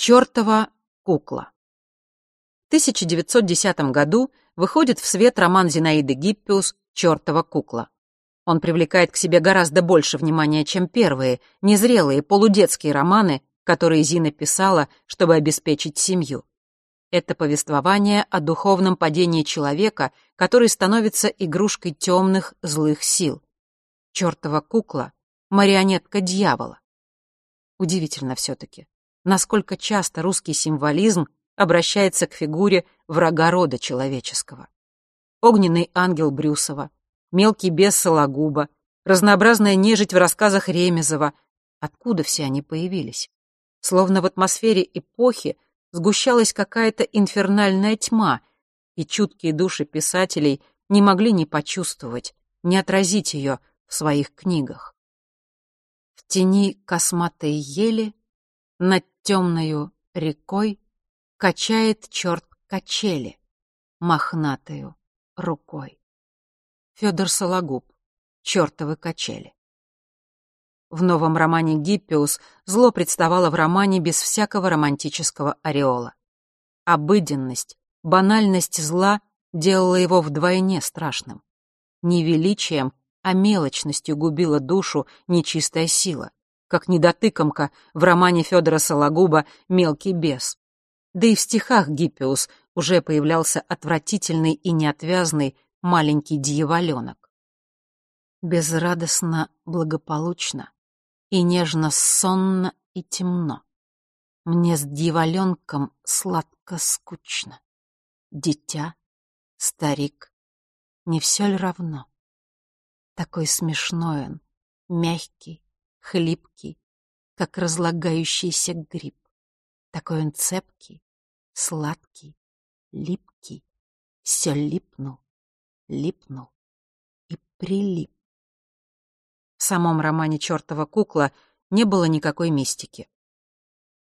Чёртова кукла. В 1910 году выходит в свет роман Зинаиды Гиппиус «Чёртова кукла». Он привлекает к себе гораздо больше внимания, чем первые, незрелые, полудетские романы, которые Зина писала, чтобы обеспечить семью. Это повествование о духовном падении человека, который становится игрушкой темных, злых сил. Чёртова кукла — марионетка дьявола. Удивительно все-таки, насколько часто русский символизм обращается к фигуре врага рода человеческого. Огненный ангел Брюсова, мелкий бес Сологуба, разнообразная нежить в рассказах Ремезова. Откуда все они появились? Словно в атмосфере эпохи сгущалась какая-то инфернальная тьма, и чуткие души писателей не могли не почувствовать, не отразить ее в своих книгах. В тени косматой ели над темною рекой качает черт качели мохнатою рукой. Федор Сологуб. Чёртовы качели. В новом романе «Гиппиус» зло представало в романе без всякого романтического ореола. Обыденность, банальность зла делала его вдвойне страшным. Не величием, а мелочностью губила душу нечистая сила, как недотыкомка в романе Федора Сологуба «Мелкий бес». Да и в стихах Гиппиус уже появлялся отвратительный и неотвязный маленький дьяволенок. Безрадостно, благополучно и нежно сонно и темно. Мне с дьяволенком сладко-скучно. Дитя, старик, не все ли равно? Такой смешной он, мягкий, хлипкий, как разлагающийся гриб. Такой он цепкий, сладкий, липкий, все липнул, липнул и прилип. В самом романе «Чёртова кукла» не было никакой мистики.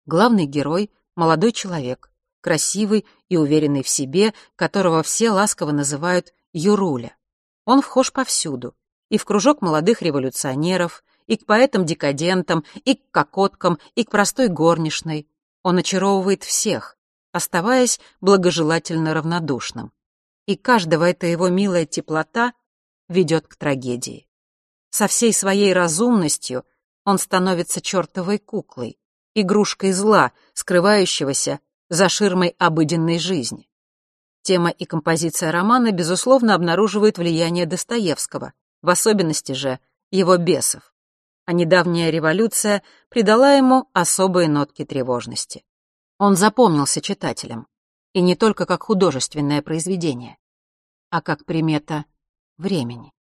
Главный герой — молодой человек, красивый и уверенный в себе, которого все ласково называют Юруля. Он вхож повсюду, и в кружок молодых революционеров, и к поэтам-декадентам, и к кокоткам, и к простой горничной. Он очаровывает всех, оставаясь благожелательно равнодушным. И каждого эта его милая теплота ведет к трагедии. Со всей своей разумностью он становится чертовой куклой, игрушкой зла, скрывающегося за ширмой обыденной жизни. Тема и композиция романа, безусловно, обнаруживают влияние Достоевского, в особенности же его бесов. А недавняя революция придала ему особые нотки тревожности. Он запомнился читателям, и не только как художественное произведение, а как примета времени.